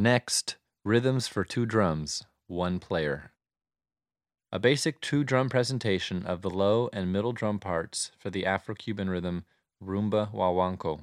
Next, rhythms for two drums, one player. A basic two drum presentation of the low and middle drum parts for the Afro Cuban rhythm Rumba guaguancó.